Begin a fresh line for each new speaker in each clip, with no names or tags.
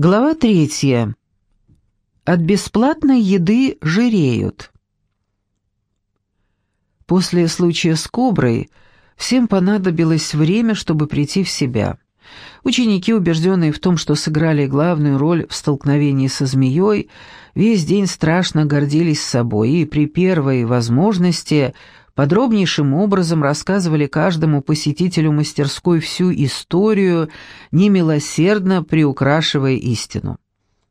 Глава третья. От бесплатной еды жиреют. После случая с коброй всем понадобилось время, чтобы прийти в себя. Ученики, убежденные в том, что сыграли главную роль в столкновении со змеей, весь день страшно гордились собой и при первой возможности подробнейшим образом рассказывали каждому посетителю мастерской всю историю, немилосердно приукрашивая истину.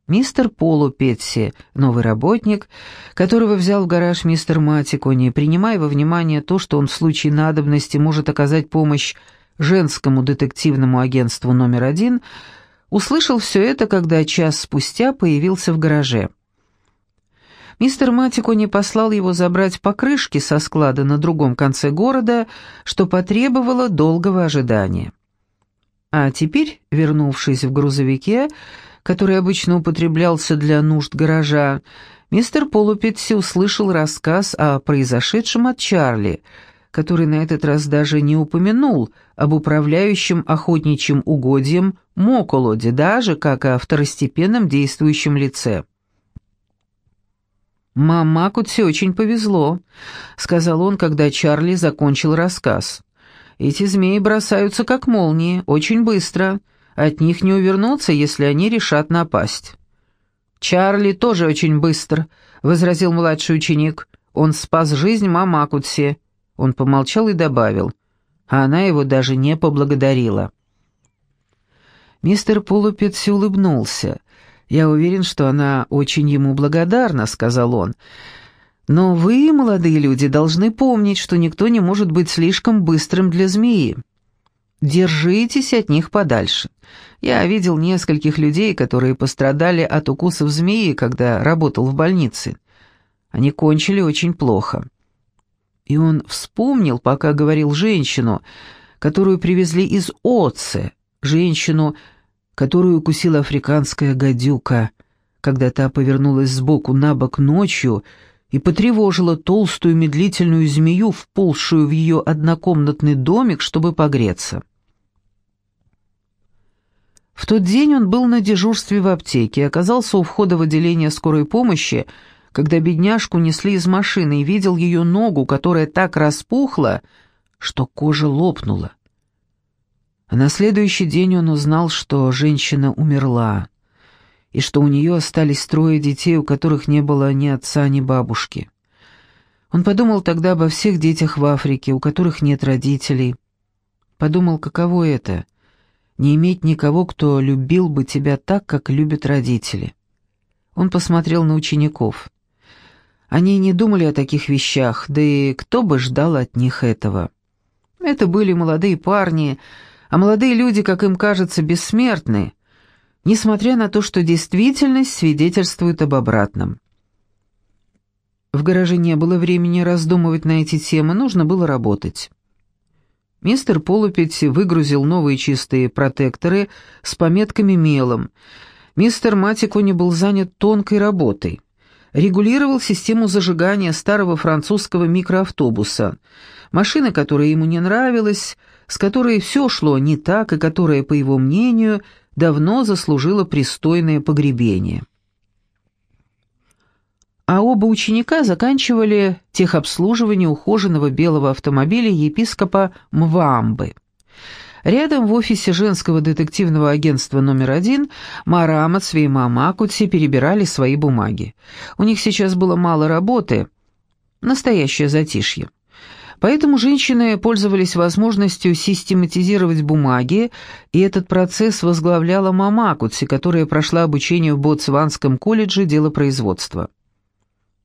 Мистер Полу Петси, новый работник, которого взял в гараж мистер Матикони, принимая во внимание то, что он в случае надобности может оказать помощь женскому детективному агентству номер один, услышал все это, когда час спустя появился в гараже. Мистер Матико не послал его забрать покрышки со склада на другом конце города, что потребовало долгого ожидания. А теперь, вернувшись в грузовике, который обычно употреблялся для нужд гаража, мистер Полупетси услышал рассказ о произошедшем от Чарли, который на этот раз даже не упомянул об управляющем охотничьим угодьем Моколоде, даже как о второстепенном действующем лице. «Мама Кутси очень повезло», — сказал он, когда Чарли закончил рассказ. «Эти змеи бросаются как молнии, очень быстро. От них не увернуться, если они решат напасть». «Чарли тоже очень быстр», — возразил младший ученик. «Он спас жизнь Мамакутси». Он помолчал и добавил. А она его даже не поблагодарила. Мистер Полупетси улыбнулся. «Я уверен, что она очень ему благодарна», — сказал он. «Но вы, молодые люди, должны помнить, что никто не может быть слишком быстрым для змеи. Держитесь от них подальше. Я видел нескольких людей, которые пострадали от укусов змеи, когда работал в больнице. Они кончили очень плохо». И он вспомнил, пока говорил женщину, которую привезли из Оце, женщину, которую укусила африканская гадюка, когда та повернулась сбоку на бок ночью и потревожила толстую медлительную змею, вползшую в ее однокомнатный домик, чтобы погреться. В тот день он был на дежурстве в аптеке и оказался у входа в отделение скорой помощи, когда бедняжку несли из машины и видел ее ногу, которая так распухла, что кожа лопнула. А на следующий день он узнал, что женщина умерла, и что у нее остались трое детей, у которых не было ни отца, ни бабушки. Он подумал тогда обо всех детях в Африке, у которых нет родителей. Подумал, каково это — не иметь никого, кто любил бы тебя так, как любят родители. Он посмотрел на учеников. Они не думали о таких вещах, да и кто бы ждал от них этого. Это были молодые парни, а молодые люди, как им кажется, бессмертны, несмотря на то, что действительность свидетельствует об обратном. В гараже не было времени раздумывать на эти темы, нужно было работать. Мистер Полупеть выгрузил новые чистые протекторы с пометками мелом. Мистер Матикони был занят тонкой работой. Регулировал систему зажигания старого французского микроавтобуса. Машина, которая ему не нравилась, с которой все шло не так и которая, по его мнению, давно заслужила пристойное погребение. А оба ученика заканчивали техобслуживание ухоженного белого автомобиля епископа Мвамбы. Рядом в офисе женского детективного агентства номер один Мара Амацви и Мама Акутси перебирали свои бумаги. У них сейчас было мало работы, настоящее затишье. Поэтому женщины пользовались возможностью систематизировать бумаги, и этот процесс возглавляла Мама Акутси, которая прошла обучение в Ботсванском колледже делопроизводства.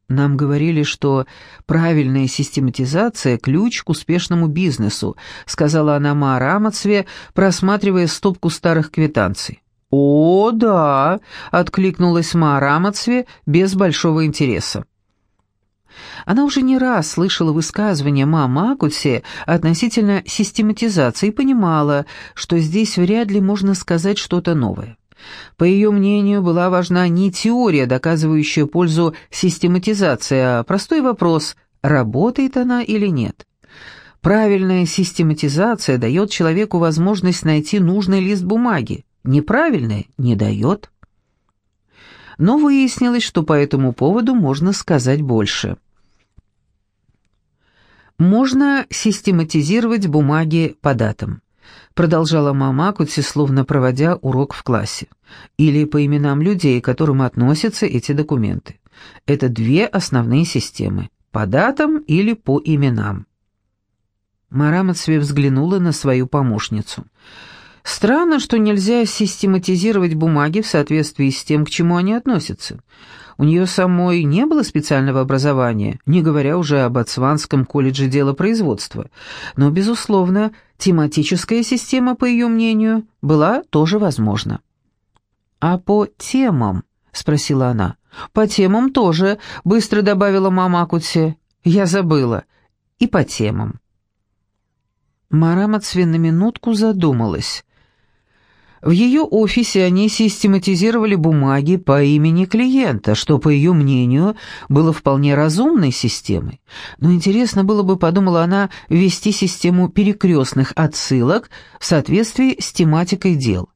Нам говорили, что правильная систематизация – ключ к успешному бизнесу, сказала она Маара Амацве, просматривая стопку старых квитанций. «О, да!» – откликнулась Маара Амацве без большого интереса. Она уже не раз слышала высказывания мамы Акутси относительно систематизации и понимала, что здесь вряд ли можно сказать что-то новое. По ее мнению, была важна не теория, доказывающая пользу систематизации, а простой вопрос, работает она или нет. Правильная систематизация дает человеку возможность найти нужный лист бумаги, неправильная не дает. Но выяснилось, что по этому поводу можно сказать больше. Можно систематизировать бумаги по датам. Продолжала мама словно проводя урок в классе. Или по именам людей, к которым относятся эти документы. Это две основные системы. По датам или по именам. Марамацве взглянула на свою помощницу. Странно, что нельзя систематизировать бумаги в соответствии с тем, к чему они относятся. У нее самой не было специального образования, не говоря уже об Ацванском колледже делопроизводства. Но, безусловно, тематическая система, по ее мнению, была тоже возможна. «А по темам?» — спросила она. «По темам тоже», — быстро добавила мама Акутсе. «Я забыла. И по темам». Марамацве на минутку задумалась. В ее офисе они систематизировали бумаги по имени клиента, что, по ее мнению, было вполне разумной системой. Но интересно было бы, подумала она, ввести систему перекрестных отсылок в соответствии с тематикой дел.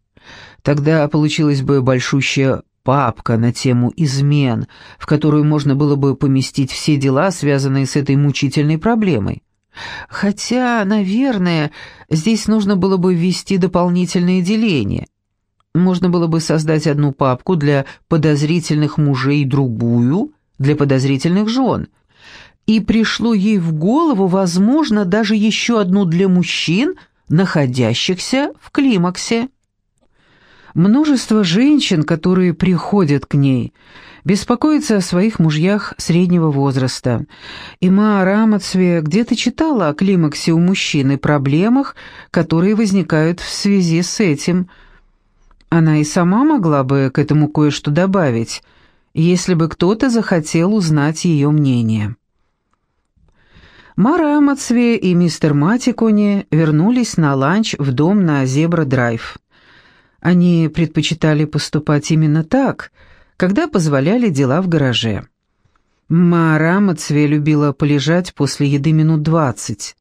Тогда получилась бы большущая папка на тему измен, в которую можно было бы поместить все дела, связанные с этой мучительной проблемой. Хотя, наверное, здесь нужно было бы ввести дополнительные деления. Можно было бы создать одну папку для подозрительных мужей, другую для подозрительных жен. И пришло ей в голову, возможно, даже еще одну для мужчин, находящихся в климаксе. Множество женщин, которые приходят к ней – беспокоится о своих мужьях среднего возраста. И Ма Рамацве где-то читала о климаксе у мужчин и проблемах, которые возникают в связи с этим. Она и сама могла бы к этому кое-что добавить, если бы кто-то захотел узнать ее мнение. Мара Амацве и мистер Матикони вернулись на ланч в дом на Зебра-драйв. Они предпочитали поступать именно так — когда позволяли дела в гараже. Мара Мацве любила полежать после еды минут двадцать.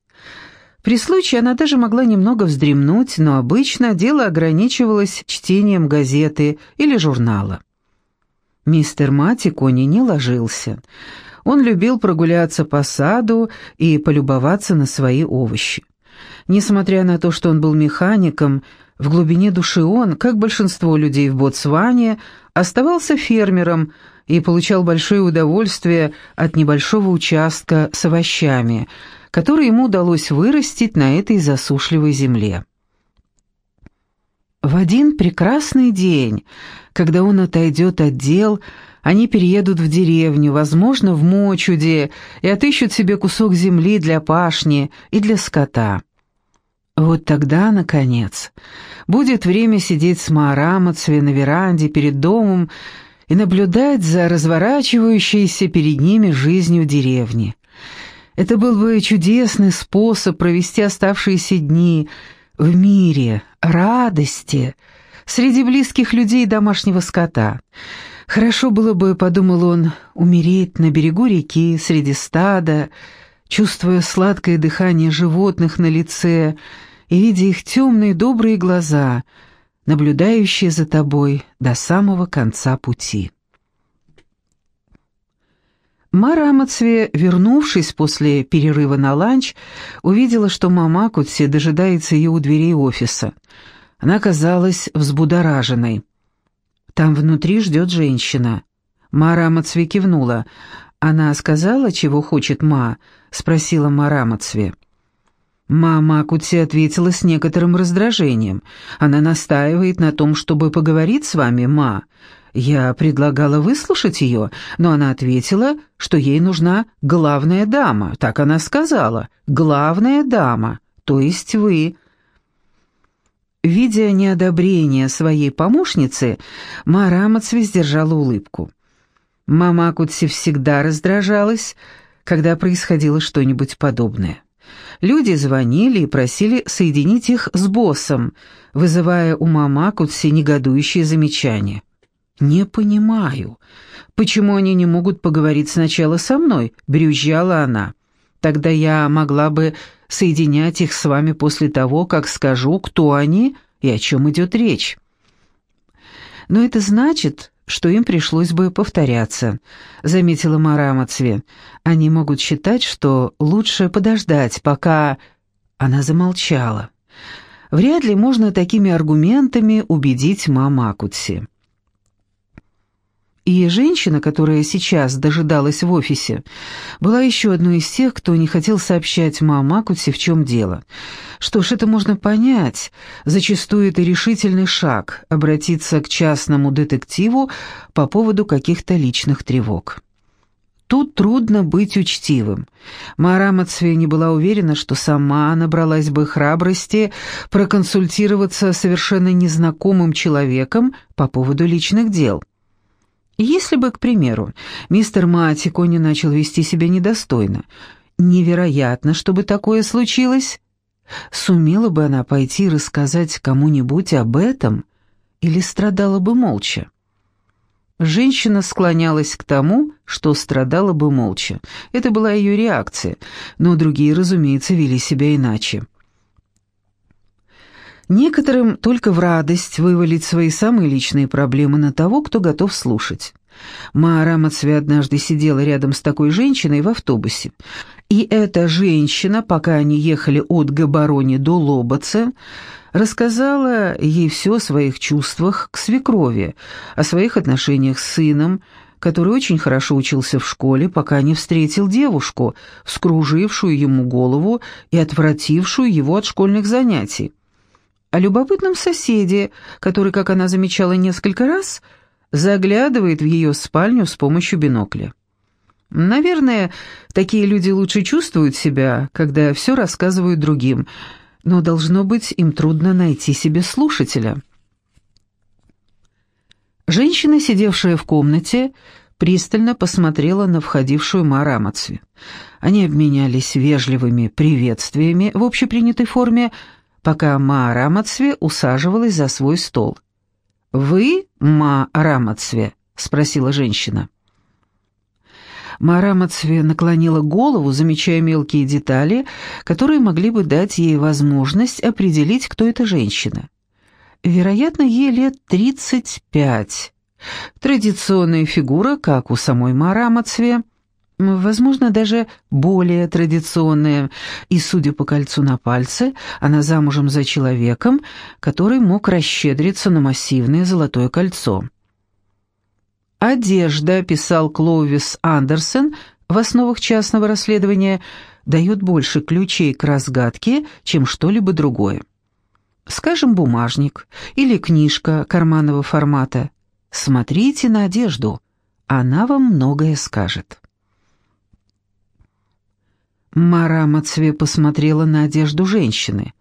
При случае она даже могла немного вздремнуть, но обычно дело ограничивалось чтением газеты или журнала. Мистер Матикони не ложился. Он любил прогуляться по саду и полюбоваться на свои овощи. Несмотря на то, что он был механиком, в глубине души он, как большинство людей в Ботсване, оставался фермером и получал большое удовольствие от небольшого участка с овощами, который ему удалось вырастить на этой засушливой земле. В один прекрасный день, когда он отойдет от дел, они переедут в деревню, возможно, в Мочуде, и отыщут себе кусок земли для пашни и для скота. Вот тогда, наконец, будет время сидеть с Маарамацве на веранде перед домом и наблюдать за разворачивающейся перед ними жизнью деревни. Это был бы чудесный способ провести оставшиеся дни в мире, радости, среди близких людей и домашнего скота. Хорошо было бы, подумал он, умереть на берегу реки, среди стада, чувствуя сладкое дыхание животных на лице и видя их темные добрые глаза, наблюдающие за тобой до самого конца пути. Мара Амацве, вернувшись после перерыва на ланч, увидела, что мама Кутси дожидается ее у дверей офиса. Она казалась взбудораженной. «Там внутри ждет женщина». Мара Амацве кивнула. «Она сказала, чего хочет Ма?» — спросила Мара Амацве. Мама Акути ответила с некоторым раздражением. Она настаивает на том, чтобы поговорить с вами, ма. Я предлагала выслушать ее, но она ответила, что ей нужна главная дама. Так она сказала. Главная дама, то есть вы. Видя неодобрение своей помощницы, Марамац сдержала улыбку. Мама Акутси всегда раздражалась, когда происходило что-нибудь подобное. Люди звонили и просили соединить их с боссом, вызывая у Мамакутси негодующие замечания. «Не понимаю, почему они не могут поговорить сначала со мной?» — брюзжала она. «Тогда я могла бы соединять их с вами после того, как скажу, кто они и о чем идет речь». «Но это значит, что им пришлось бы повторяться», — заметила Мара. «Они могут считать, что лучше подождать, пока...» Она замолчала. Вряд ли можно такими аргументами убедить Мамакутси. И женщина, которая сейчас дожидалась в офисе, была еще одной из тех, кто не хотел сообщать Мамакути, в чем дело. Что ж, это можно понять. Зачастую это решительный шаг — обратиться к частному детективу по поводу каких-то личных тревог. Тут трудно быть учтивым. Мара Мацвей не была уверена, что сама набралась бы храбрости проконсультироваться совершенно незнакомым человеком по поводу личных дел. Если бы, к примеру, мистер Матико не начал вести себя недостойно, невероятно, чтобы такое случилось, сумела бы она пойти рассказать кому-нибудь об этом или страдала бы молча? Женщина склонялась к тому, что страдала бы молча. Это была ее реакция, но другие, разумеется, вели себя иначе. Некоторым только в радость вывалить свои самые личные проблемы на того, кто готов слушать. Маара Мацве однажды сидела рядом с такой женщиной в автобусе. И эта женщина, пока они ехали от Габарони до Лобаца, рассказала ей все о своих чувствах к свекрови, о своих отношениях с сыном, который очень хорошо учился в школе, пока не встретил девушку, вскружившую ему голову и отвратившую его от школьных занятий о любопытном соседе, который, как она замечала несколько раз, заглядывает в ее спальню с помощью бинокля. Наверное, такие люди лучше чувствуют себя, когда все рассказывают другим, но, должно быть, им трудно найти себе слушателя. Женщина, сидевшая в комнате, пристально посмотрела на входившую Марамацви. Они обменялись вежливыми приветствиями в общепринятой форме, пока Ма Рамацве усаживалась за свой стол. «Вы Ма Рамацве?» — спросила женщина. Ма наклонила голову, замечая мелкие детали, которые могли бы дать ей возможность определить, кто эта женщина. Вероятно, ей лет тридцать пять. Традиционная фигура, как у самой Ма возможно, даже более традиционная, и, судя по кольцу на пальце, она замужем за человеком, который мог расщедриться на массивное золотое кольцо. «Одежда», — писал Клоувис Андерсон в основах частного расследования, дает больше ключей к разгадке, чем что-либо другое. Скажем, бумажник или книжка карманного формата. Смотрите на одежду, она вам многое скажет. Мара Мацве посмотрела на одежду женщины.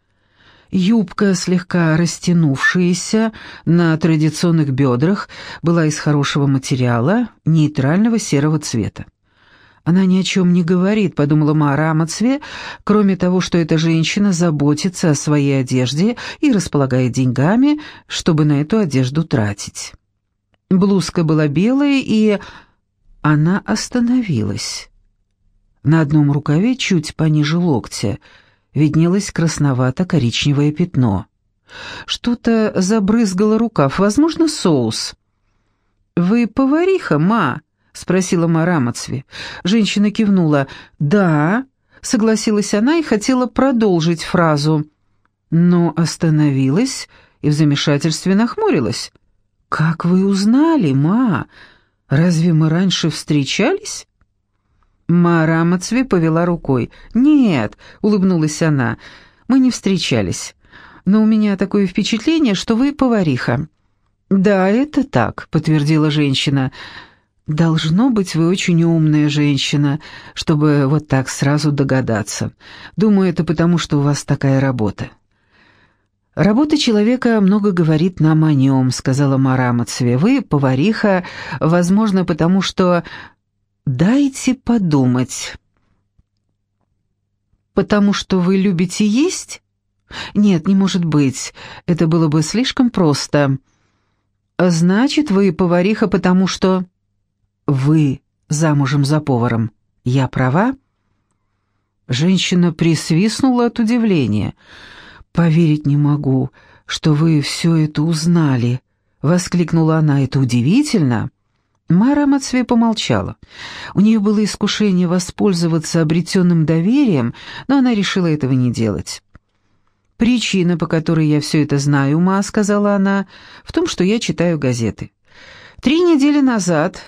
Юбка, слегка растянувшаяся на традиционных бедрах, была из хорошего материала, нейтрального серого цвета. «Она ни о чем не говорит», — подумала Мара Мацве, кроме того, что эта женщина заботится о своей одежде и располагает деньгами, чтобы на эту одежду тратить. Блузка была белая, и она остановилась. На одном рукаве, чуть пониже локтя, виднелось красновато-коричневое пятно. Что-то забрызгало рукав, возможно, соус. «Вы повариха, ма?» — спросила Ма Рамацви. Женщина кивнула. «Да», — согласилась она и хотела продолжить фразу, но остановилась и в замешательстве нахмурилась. «Как вы узнали, ма? Разве мы раньше встречались?» Мара Мацве повела рукой. «Нет», — улыбнулась она, — «мы не встречались. Но у меня такое впечатление, что вы повариха». «Да, это так», — подтвердила женщина. «Должно быть, вы очень умная женщина, чтобы вот так сразу догадаться. Думаю, это потому, что у вас такая работа». «Работа человека много говорит нам о нем», — сказала Мара Мацве. «Вы повариха, возможно, потому что «Дайте подумать». «Потому что вы любите есть?» «Нет, не может быть. Это было бы слишком просто». «Значит, вы повариха, потому что...» «Вы замужем за поваром. Я права?» Женщина присвистнула от удивления. «Поверить не могу, что вы все это узнали. воскликнула она. «Это удивительно!» Мара Мацве помолчала. У нее было искушение воспользоваться обретенным доверием, но она решила этого не делать. «Причина, по которой я все это знаю, Ма», — сказала она, — «в том, что я читаю газеты. Три недели назад,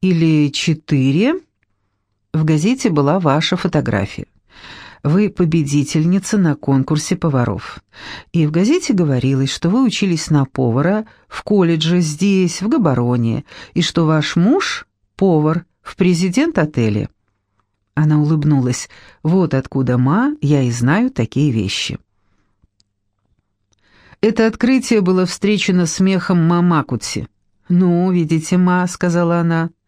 или четыре, в газете была ваша фотография. Вы победительница на конкурсе поваров. И в газете говорилось, что вы учились на повара в колледже здесь, в Габароне, и что ваш муж — повар в президент-отеле. Она улыбнулась. «Вот откуда, ма, я и знаю такие вещи». Это открытие было встречено смехом Мамакути. «Ну, видите, ма», — сказала она, —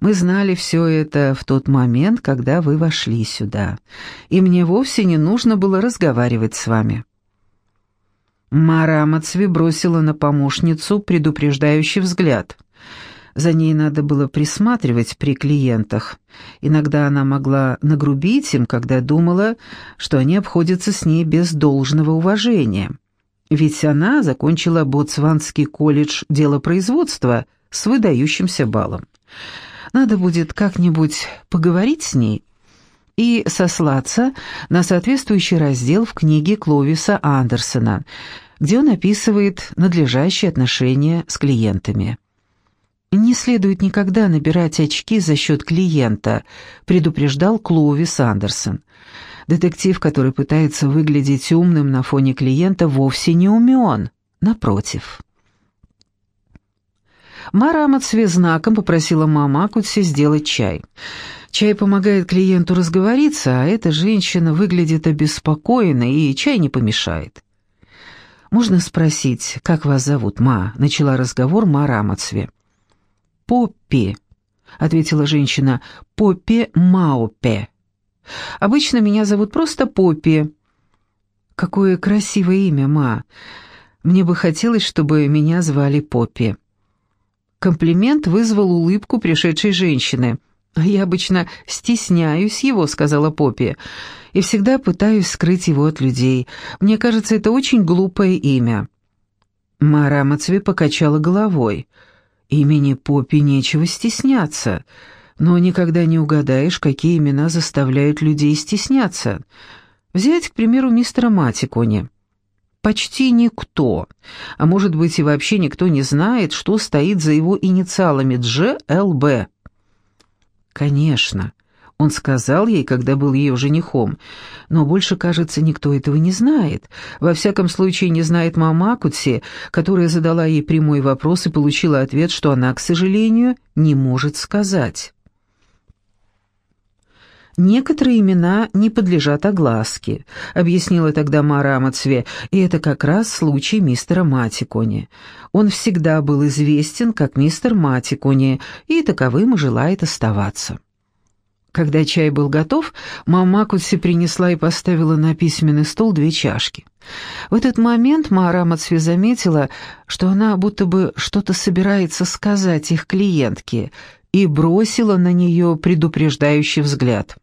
«мы знали все это в тот момент, когда вы вошли сюда, и мне вовсе не нужно было разговаривать с вами». Мара Мацви бросила на помощницу предупреждающий взгляд. За ней надо было присматривать при клиентах. Иногда она могла нагрубить им, когда думала, что они обходятся с ней без должного уважения. Ведь она закончила Ботсванский колледж делопроизводства с выдающимся баллом. Надо будет как-нибудь поговорить с ней и сослаться на соответствующий раздел в книге Кловиса Андерсона, где он описывает надлежащие отношения с клиентами. «Не следует никогда набирать очки за счет клиента», предупреждал Кловис Андерсон. Детектив, который пытается выглядеть умным на фоне клиента, вовсе не умен. Напротив. Мара Амацве знаком попросила мама Акутси сделать чай. Чай помогает клиенту разговориться, а эта женщина выглядит обеспокоенной, и чай не помешает. «Можно спросить, как вас зовут, ма?» — начала разговор Мара Амацве. «Поппи», — ответила женщина, — «Поппи Маопе». Обычно меня зовут просто Поппи». «Какое красивое имя, ма. Мне бы хотелось, чтобы меня звали Поппи». Комплимент вызвал улыбку пришедшей женщины. «Я обычно стесняюсь его», — сказала Поппи, «и всегда пытаюсь скрыть его от людей. Мне кажется, это очень глупое имя». Мара Мацве покачала головой. «Имени Поппи нечего стесняться» но никогда не угадаешь, какие имена заставляют людей стесняться. Взять, к примеру, мистера Матикони. Почти никто, а может быть и вообще никто не знает, что стоит за его инициалами Дж.Л.Б. Конечно, он сказал ей, когда был ее женихом, но больше, кажется, никто этого не знает. Во всяком случае, не знает мама Кутси, которая задала ей прямой вопрос и получила ответ, что она, к сожалению, не может сказать. «Некоторые имена не подлежат огласке», — объяснила тогда Мара Амацве, и это как раз случай мистера Матикони. Он всегда был известен как мистер Матикони, и таковым и желает оставаться. Когда чай был готов, мама Кутси принесла и поставила на письменный стол две чашки. В этот момент Мара Мацве заметила, что она будто бы что-то собирается сказать их клиентке, и бросила на нее предупреждающий взгляд.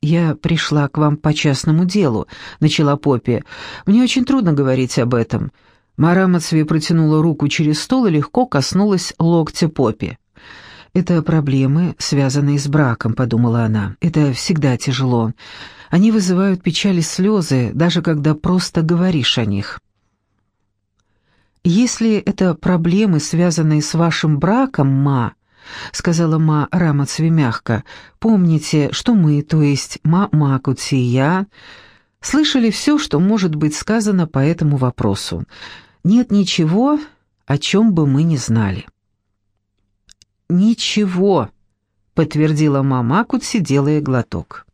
«Я пришла к вам по частному делу», — начала Поппи. «Мне очень трудно говорить об этом». Мара протянула руку через стол и легко коснулась локтя Поппи. «Это проблемы, связанные с браком», — подумала она. «Это всегда тяжело. Они вызывают печаль и слезы, даже когда просто говоришь о них». «Если это проблемы, связанные с вашим браком, ма», — сказала Ма Рамацви мягко. «Помните, что мы, то есть Ма Макути и я, слышали все, что может быть сказано по этому вопросу. Нет ничего, о чем бы мы не знали». «Ничего», — подтвердила Ма Макути, делая глоток.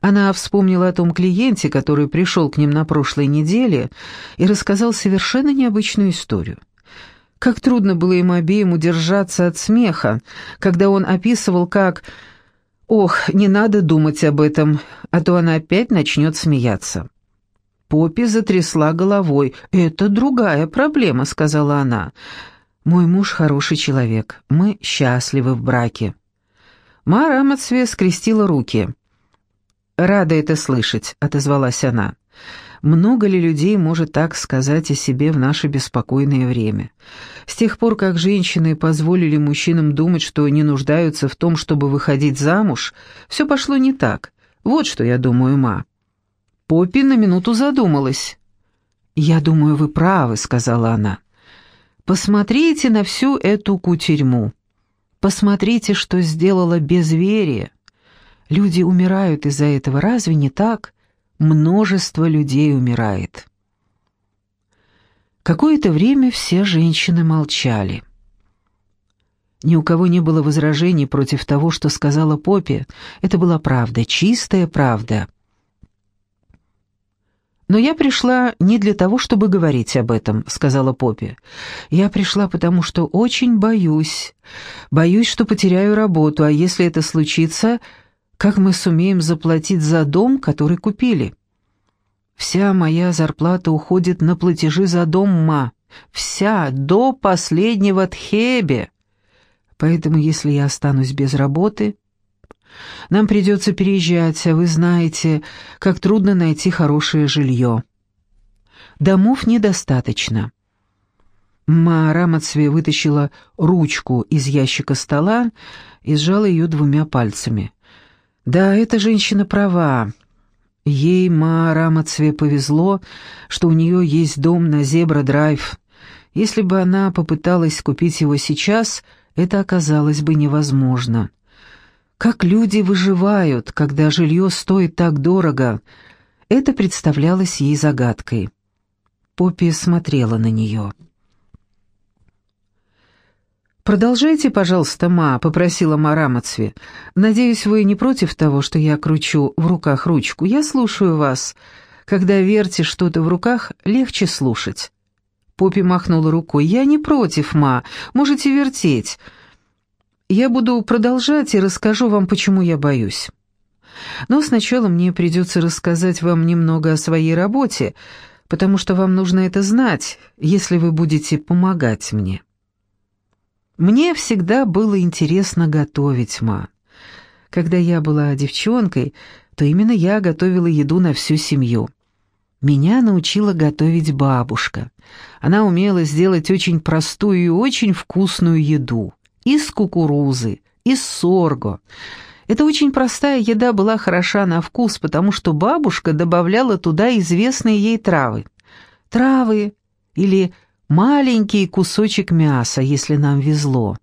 Она вспомнила о том клиенте, который пришел к ним на прошлой неделе и рассказал совершенно необычную историю. Как трудно было им обеим удержаться от смеха, когда он описывал, как «Ох, не надо думать об этом, а то она опять начнет смеяться». Поппи затрясла головой. «Это другая проблема», — сказала она. «Мой муж хороший человек. Мы счастливы в браке». Мара Мацве скрестила руки. «Рада это слышать», — отозвалась она. Много ли людей может так сказать о себе в наше беспокойное время? С тех пор, как женщины позволили мужчинам думать, что не нуждаются в том, чтобы выходить замуж, все пошло не так. Вот что я думаю, ма. Поппи на минуту задумалась. «Я думаю, вы правы», — сказала она. «Посмотрите на всю эту кутерьму. Посмотрите, что сделала безверие. Люди умирают из-за этого, разве не так? Множество людей умирает». Какое-то время все женщины молчали. Ни у кого не было возражений против того, что сказала Поппи. Это была правда, чистая правда. «Но я пришла не для того, чтобы говорить об этом», — сказала Поппи. «Я пришла потому, что очень боюсь. Боюсь, что потеряю работу, а если это случится, как мы сумеем заплатить за дом, который купили?» «Вся моя зарплата уходит на платежи за дом, ма. Вся, до последнего тхебе. Поэтому, если я останусь без работы, нам придется переезжать, а вы знаете, как трудно найти хорошее жилье. Домов недостаточно. Ма Рамацве вытащила ручку из ящика стола и сжала ее двумя пальцами. Да, эта женщина права. Ей, Ма Рамацве, повезло, что у нее есть дом на Зебра-драйв. Если бы она попыталась купить его сейчас, это оказалось бы невозможно. Как люди выживают, когда жилье стоит так дорого? Это представлялось ей загадкой. Поппи смотрела на нее. «Продолжайте, пожалуйста, ма», — попросила Марамацви. «Надеюсь, вы не против того, что я кручу в руках ручку. Я слушаю вас. Когда вертишь что-то в руках, легче слушать». Поппи махнула рукой. «Я не против, ма. Можете вертеть. Я буду продолжать и расскажу вам, почему я боюсь. Но сначала мне придется рассказать вам немного о своей работе, потому что вам нужно это знать, если вы будете помогать мне. Мне всегда было интересно готовить, ма. Когда я была девчонкой, то именно я готовила еду на всю семью. Меня научила готовить бабушка. Она умела сделать очень простую и очень вкусную еду из кукурузы, из сорго. Эта очень простая еда была хороша на вкус, потому что бабушка добавляла туда известные ей травы. Травы или маленький кусочек мяса, если нам везло,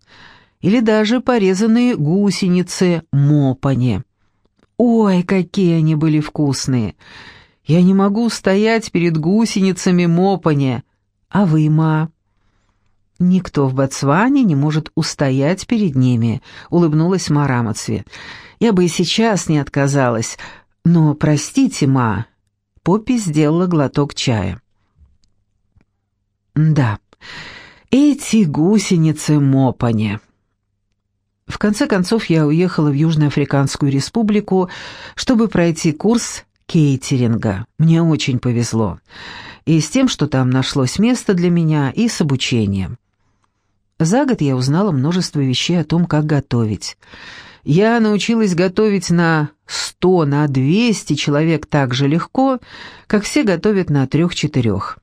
или даже порезанные гусеницы мопани. Ой, какие они были вкусные! Я не могу стоять перед гусеницами мопани. А вы, ма? «Никто в Ботсване не может устоять перед ними», — улыбнулась Марамацви. «Я бы и сейчас не отказалась, но простите, ма». Поппи сделала глоток чая. «Да, эти гусеницы мопани». В конце концов, я уехала в Южноафриканскую республику, чтобы пройти курс кейтеринга. Мне очень повезло. И с тем, что там нашлось место для меня, и с обучением. За год я узнала множество вещей о том, как готовить. Я научилась готовить на сто, на двести человек так же легко, как все готовят на трех-четырех.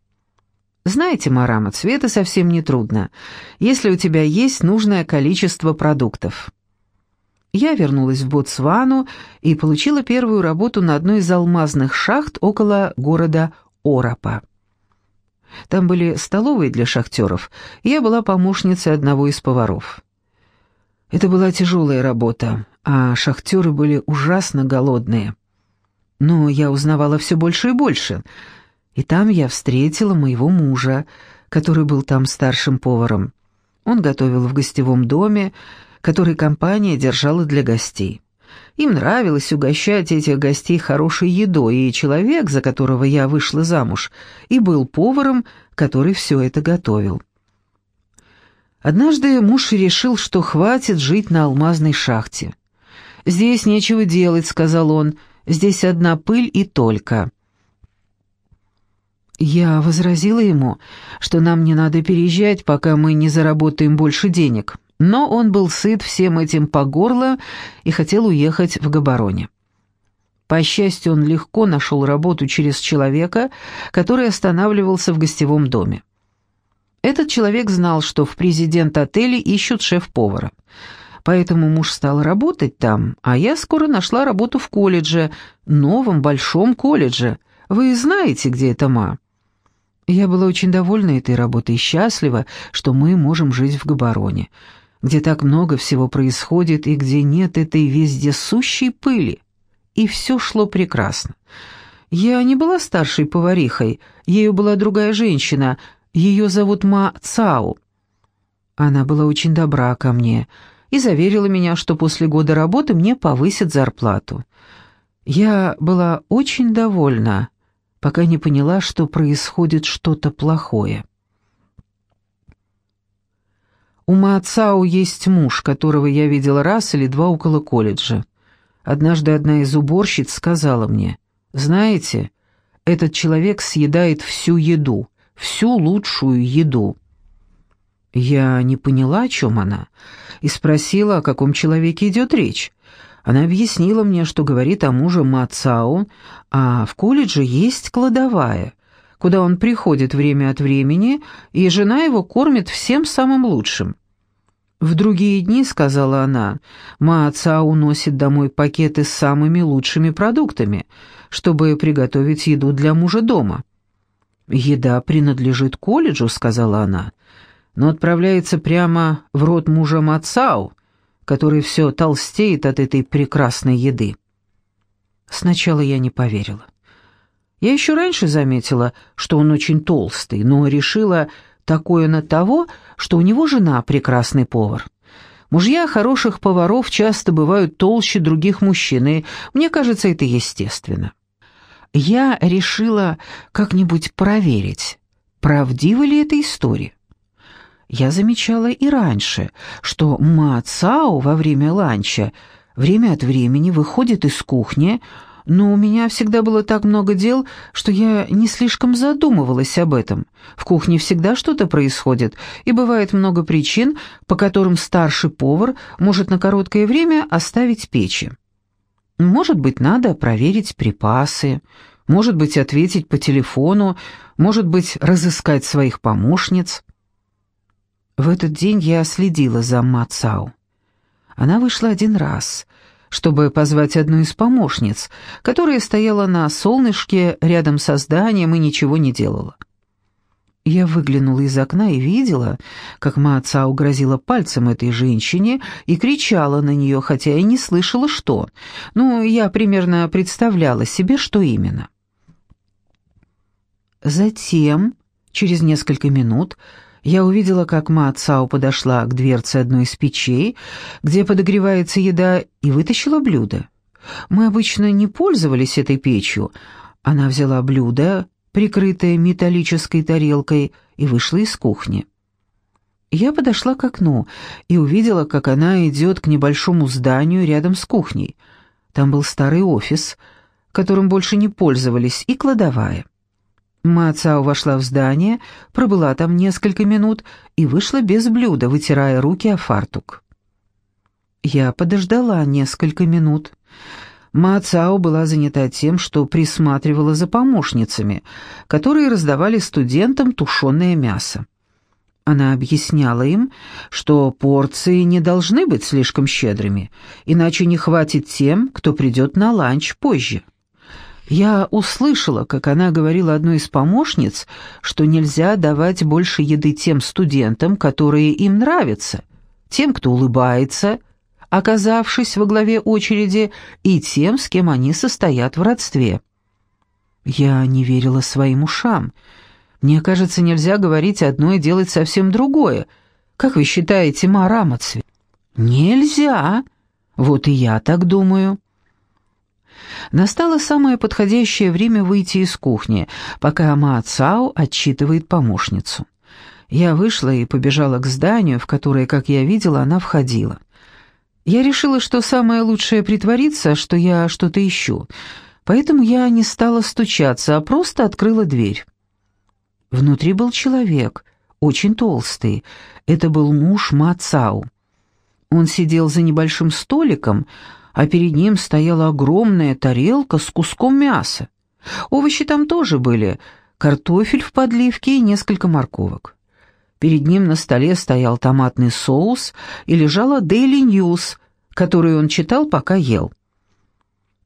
Знаете, Марама, цвета совсем не трудно, если у тебя есть нужное количество продуктов. Я вернулась в Ботсвану и получила первую работу на одной из алмазных шахт около города Орапа. Там были столовые для шахтеров, и я была помощницей одного из поваров. Это была тяжелая работа, а шахтеры были ужасно голодные. Но я узнавала все больше и больше, и там я встретила моего мужа, который был там старшим поваром. Он готовил в гостевом доме, который компания держала для гостей. Им нравилось угощать этих гостей хорошей едой, и человек, за которого я вышла замуж, и был поваром, который все это готовил. Однажды муж решил, что хватит жить на алмазной шахте. «Здесь нечего делать», — сказал он, — «здесь одна пыль и только». Я возразила ему, что нам не надо переезжать, пока мы не заработаем больше денег но он был сыт всем этим по горло и хотел уехать в Габароне. По счастью, он легко нашел работу через человека, который останавливался в гостевом доме. Этот человек знал, что в президент отеля ищут шеф-повара. Поэтому муж стал работать там, а я скоро нашла работу в колледже, новом большом колледже. Вы знаете, где это, ма? Я была очень довольна этой работой и счастлива, что мы можем жить в Габароне, где так много всего происходит и где нет этой вездесущей пыли. И все шло прекрасно. Я не была старшей поварихой, ею была другая женщина, ее зовут Ма Цао. Она была очень добра ко мне и заверила меня, что после года работы мне повысят зарплату. Я была очень довольна, пока не поняла, что происходит что-то плохое. У Маацао есть муж, которого я видела раз или два около колледжа. Однажды одна из уборщиц сказала мне, «Знаете, этот человек съедает всю еду, всю лучшую еду». Я не поняла, о чем она, и спросила, о каком человеке идет речь. Она объяснила мне, что говорит о муже Мацао, а в колледже есть кладовая, куда он приходит время от времени, и жена его кормит всем самым лучшим. «В другие дни, — сказала она, — Маацао уносит домой пакеты с самыми лучшими продуктами, чтобы приготовить еду для мужа дома». «Еда принадлежит колледжу», — сказала она, — «но отправляется прямо в рот мужа Мацао, который все толстеет от этой прекрасной еды. Сначала я не поверила. Я еще раньше заметила, что он очень толстый, но решила такое на того, что у него жена прекрасный повар. Мужья хороших поваров часто бывают толще других мужчин, и мне кажется, это естественно. Я решила как-нибудь проверить, правдива ли эта история. Я замечала и раньше, что Ма Цао во время ланча время от времени выходит из кухни, но у меня всегда было так много дел, что я не слишком задумывалась об этом. В кухне всегда что-то происходит, и бывает много причин, по которым старший повар может на короткое время оставить печи. Может быть, надо проверить припасы, может быть, ответить по телефону, может быть, разыскать своих помощниц. В этот день я следила за Мацау. Она вышла один раз, чтобы позвать одну из помощниц, которая стояла на солнышке рядом со зданием и ничего не делала. Я выглянула из окна и видела, как Маацао грозила пальцем этой женщине и кричала на нее, хотя и не слышала, что. Ну, я примерно представляла себе, что именно. Затем, через несколько минут, я увидела, как Ма Цао подошла к дверце одной из печей, где подогревается еда, и вытащила блюдо. Мы обычно не пользовались этой печью. Она взяла блюдо, прикрытое металлической тарелкой, и вышла из кухни. Я подошла к окну и увидела, как она идет к небольшому зданию рядом с кухней. Там был старый офис, которым больше не пользовались, и кладовая. Мацао вошла в здание, пробыла там несколько минут и вышла без блюда, вытирая руки о фартук. Я подождала несколько минут. Мацао была занята тем, что присматривала за помощницами, которые раздавали студентам тушеное мясо. Она объясняла им, что порции не должны быть слишком щедрыми, иначе не хватит тем, кто придет на ланч позже. Я услышала, как она говорила одной из помощниц, что нельзя давать больше еды тем студентам, которые им нравятся, тем, кто улыбается, оказавшись во главе очереди, и тем, с кем они состоят в родстве. Я не верила своим ушам. Мне кажется, нельзя говорить одно и делать совсем другое. Как вы считаете, Марамацви? Нельзя. Вот и я так думаю. Настало самое подходящее время выйти из кухни, пока Ма Цао отчитывает помощницу. Я вышла и побежала к зданию, в которое, как я видела, она входила. Я решила, что самое лучшее притвориться, что я что-то ищу, поэтому я не стала стучаться, а просто открыла дверь. Внутри был человек, очень толстый. Это был муж Ма Цао. Он сидел за небольшим столиком, а перед ним стояла огромная тарелка с куском мяса. Овощи там тоже были, картофель в подливке и несколько морковок. Перед ним на столе стоял томатный соус и лежала Daily News, которую он читал, пока ел.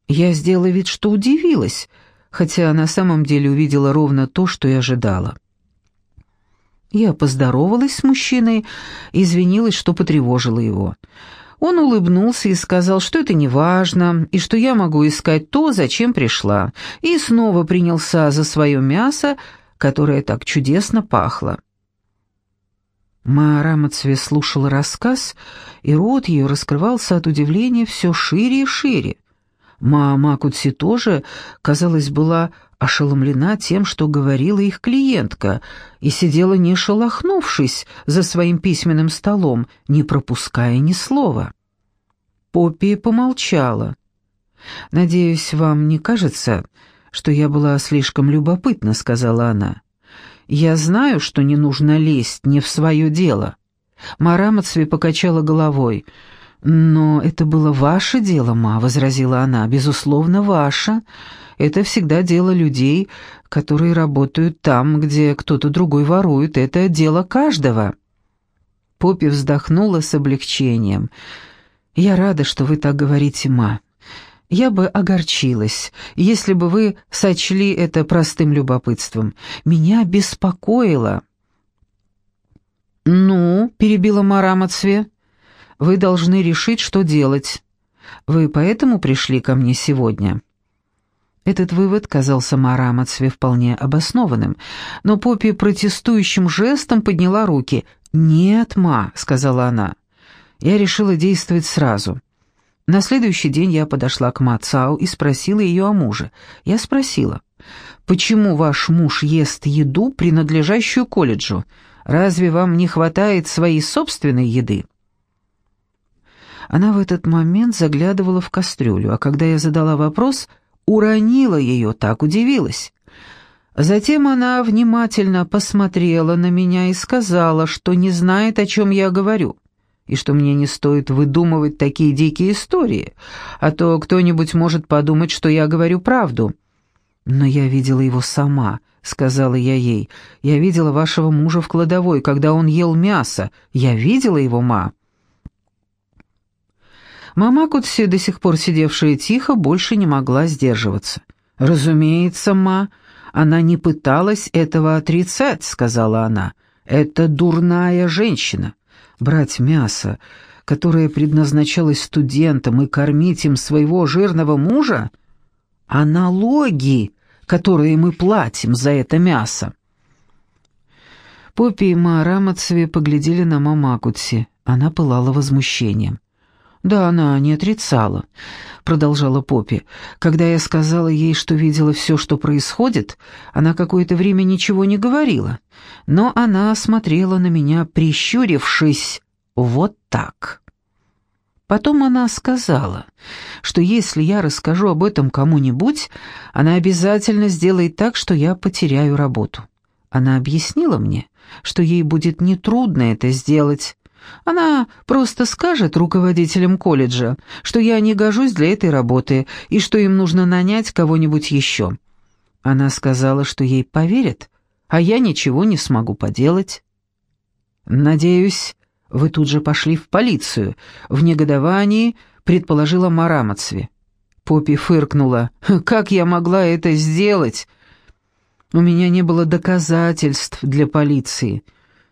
Я сделала вид, что удивилась, хотя на самом деле увидела ровно то, что и ожидала. Я поздоровалась с мужчиной и извинилась, что потревожила его. Он улыбнулся и сказал, что это не важно, и что я могу искать то, зачем пришла, и снова принялся за свое мясо, которое так чудесно пахло. Маара Мацве слушала рассказ, и рот ее раскрывался от удивления все шире и шире. Мама Кутси тоже, казалось, была ошеломлена тем, что говорила их клиентка, и сидела не шелохнувшись за своим письменным столом, не пропуская ни слова. Поппи помолчала. «Надеюсь, вам не кажется, что я была слишком любопытна», — сказала она. «Я знаю, что не нужно лезть не в свое дело». Марамацви покачала головой. «Но это было ваше дело, ма», — возразила она, — «безусловно, ваше. Это всегда дело людей, которые работают там, где кто-то другой ворует. Это дело каждого». Поппи вздохнула с облегчением. «Я рада, что вы так говорите, ма. Я бы огорчилась, если бы вы сочли это простым любопытством. Меня беспокоило». «Ну», — перебила Мара Мацве, — вы должны решить, что делать. Вы поэтому пришли ко мне сегодня?» Этот вывод казался Марамацве вполне обоснованным, но Поппи протестующим жестом подняла руки. «Нет, ма», — сказала она. Я решила действовать сразу. На следующий день я подошла к Мацау и спросила ее о муже. Я спросила, «Почему ваш муж ест еду, принадлежащую колледжу? Разве вам не хватает своей собственной еды?» Она в этот момент заглядывала в кастрюлю, а когда я задала вопрос, уронила ее, так удивилась. Затем она внимательно посмотрела на меня и сказала, что не знает, о чем я говорю, и что мне не стоит выдумывать такие дикие истории, а то кто-нибудь может подумать, что я говорю правду. «Но я видела его сама», — сказала я ей. «Я видела вашего мужа в кладовой, когда он ел мясо. Я видела его, ма». Мама Кутси, до сих пор сидевшая тихо, больше не могла сдерживаться. «Разумеется, ма, она не пыталась этого отрицать», — сказала она. «Это дурная женщина. Брать мясо, которое предназначалось студентам, и кормить им своего жирного мужа? А налоги, которые мы платим за это мясо?» Поппи и Маара Мацве поглядели на Мамакутси. Она пылала возмущением. «Да, она не отрицала», — продолжала Поппи. «Когда я сказала ей, что видела все, что происходит, она какое-то время ничего не говорила, но она смотрела на меня, прищурившись, вот так». Потом она сказала, что если я расскажу об этом кому-нибудь, она обязательно сделает так, что я потеряю работу. Она объяснила мне, что ей будет нетрудно это сделать, она просто скажет руководителям колледжа, что я не гожусь для этой работы и что им нужно нанять кого-нибудь еще. Она сказала, что ей поверят, а я ничего не смогу поделать. «Надеюсь, вы тут же пошли в полицию», — в негодовании предположила Марамацве. Поппи фыркнула. «Как я могла это сделать?» «У меня не было доказательств для полиции»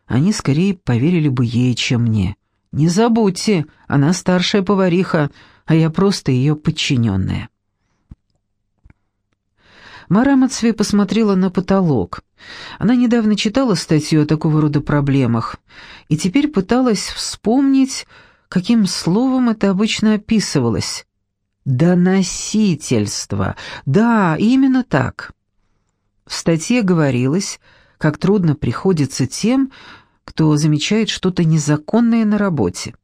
они скорее поверили бы ей, чем мне. Не забудьте, она старшая повариха, а я просто ее подчиненная. Мара Мацве посмотрела на потолок. Она недавно читала статью о такого рода проблемах и теперь пыталась вспомнить, каким словом это обычно описывалось. «Доносительство». Да, именно так. В статье говорилось, как трудно приходится тем, кто замечает что-то незаконное на работе.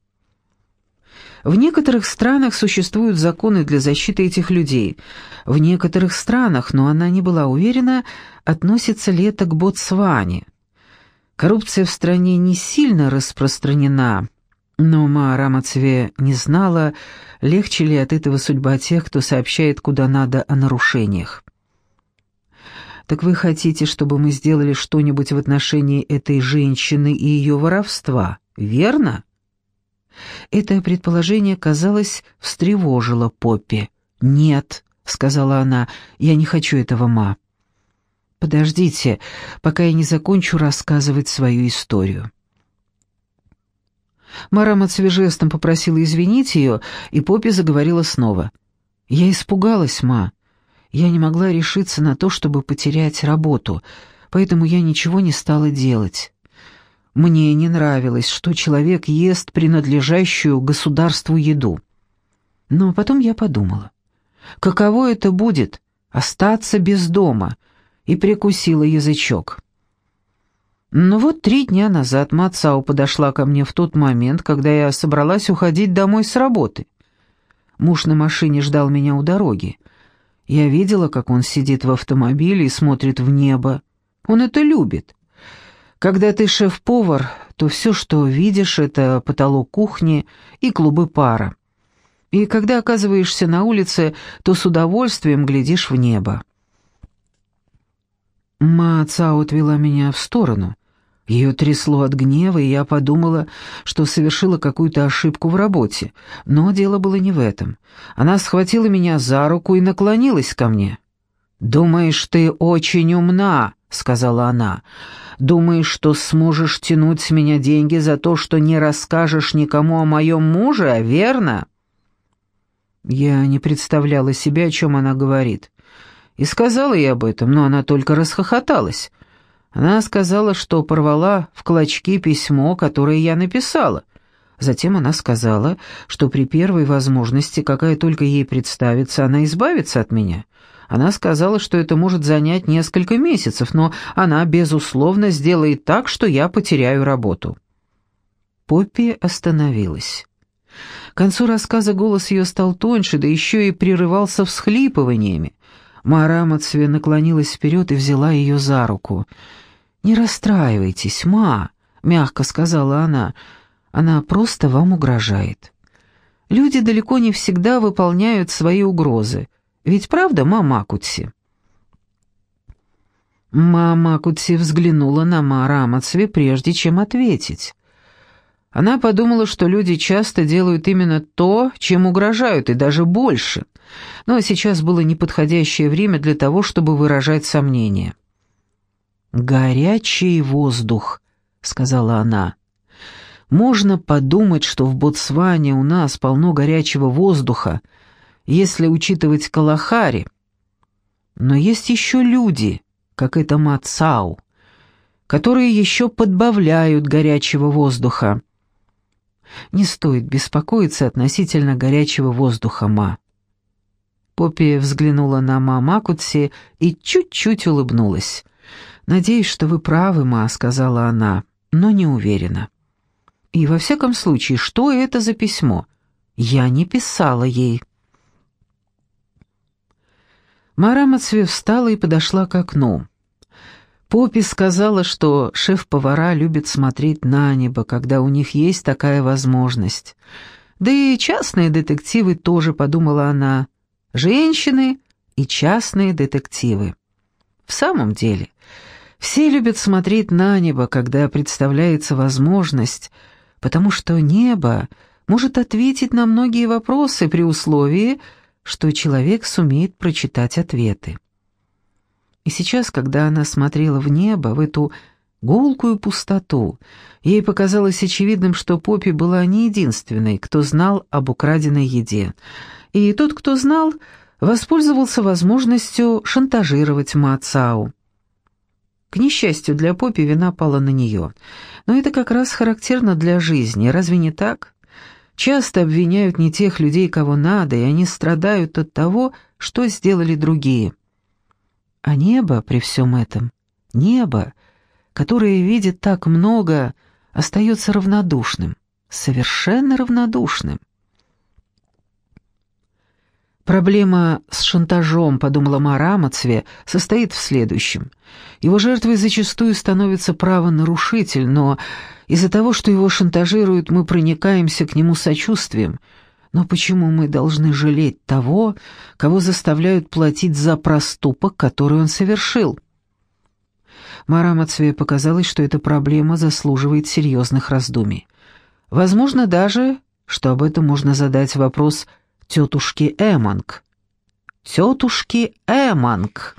В некоторых странах существуют законы для защиты этих людей. В некоторых странах, но она не была уверена, относится ли это к Ботсване. Коррупция в стране не сильно распространена, Но Ма Рамацве не знала, легче ли от этого судьба тех, кто сообщает куда надо о нарушениях. «Так вы хотите, чтобы мы сделали что-нибудь в отношении этой женщины и ее воровства, верно?» Это предположение, казалось, встревожило Поппи. «Нет», — сказала она, — «я не хочу этого, ма». «Подождите, пока я не закончу рассказывать свою историю». Марама свежестом попросила извинить ее, и Поппи заговорила снова. «Я испугалась, ма. Я не могла решиться на то, чтобы потерять работу, поэтому я ничего не стала делать. Мне не нравилось, что человек ест принадлежащую государству еду. Но потом я подумала, каково это будет — остаться без дома, и прикусила язычок. Но вот три дня назад Мацао подошла ко мне в тот момент, когда я собралась уходить домой с работы. Муж на машине ждал меня у дороги. Я видела, как он сидит в автомобиле и смотрит в небо. Он это любит. Когда ты шеф-повар, то все, что видишь, это потолок кухни и клубы пара. И когда оказываешься на улице, то с удовольствием глядишь в небо. Ма Цао отвела меня в сторону. Ее трясло от гнева, и я подумала, что совершила какую-то ошибку в работе. Но дело было не в этом. Она схватила меня за руку и наклонилась ко мне. «Думаешь, ты очень умна», — сказала она. «Думаешь, что сможешь тянуть с меня деньги за то, что не расскажешь никому о моем муже, верно?» Я не представляла себе, о чем она говорит. И сказала ей об этом, но она только расхохоталась. Она сказала, что порвала в клочки письмо, которое я написала. Затем она сказала, что при первой возможности, какая только ей представится, она избавится от меня. Она сказала, что это может занять несколько месяцев, но она, безусловно, сделает так, что я потеряю работу. Поппи остановилась. К концу рассказа голос ее стал тоньше, да еще и прерывался всхлипываниями. Мара Мацве наклонилась вперед и взяла ее за руку — «Не расстраивайтесь, ма», — мягко сказала она. «Она просто вам угрожает. Люди далеко не всегда выполняют свои угрозы. Ведь правда, мама Кутси?» Мама Кутси взглянула на Марамацве, прежде чем ответить. Она подумала, что люди часто делают именно то, чем угрожают, и даже больше. Но сейчас было неподходящее время для того, чтобы выражать сомнения. «Горячий воздух», — сказала она. «Можно подумать, что в Ботсване у нас полно горячего воздуха, если учитывать Калахари. Но есть еще люди, как это Мацау, которые еще подбавляют горячего воздуха. Не стоит беспокоиться относительно горячего воздуха, Ма». Поппи взглянула на Ма Макутси и чуть-чуть улыбнулась. «Надеюсь, что вы правы, ма», — сказала она, — «но не уверена». «И во всяком случае, что это за письмо? Я не писала ей». Мара Мацве встала и подошла к окну. Поппи сказала, что шеф-повара любит смотреть на небо, когда у них есть такая возможность. Да и частные детективы тоже, подумала она. Женщины и частные детективы. В самом деле, все любят смотреть на небо, когда представляется возможность, потому что небо может ответить на многие вопросы при условии, что человек сумеет прочитать ответы. И сейчас, когда она смотрела в небо, в эту гулкую пустоту, ей показалось очевидным, что Поппи была не единственной, кто знал об украденной еде. И тот, кто знал, воспользовался возможностью шантажировать Мацау. К несчастью для Поппи вина пала на нее. Но это как раз характерно для жизни, разве не так? Часто обвиняют не тех людей, кого надо, и они страдают от того, что сделали другие. А небо при всем этом, небо, которое видит так много, остается равнодушным, совершенно равнодушным. Проблема с шантажом, подумала Мара состоит в следующем. Его жертвой зачастую становится правонарушитель, но из-за того, что его шантажируют, мы проникаемся к нему сочувствием. Но почему мы должны жалеть того, кого заставляют платить за проступок, который он совершил? Мара показалось, что эта проблема заслуживает серьезных раздумий. Возможно даже, что об этом можно задать вопрос тетушки Эманг. Тетушки Эманг.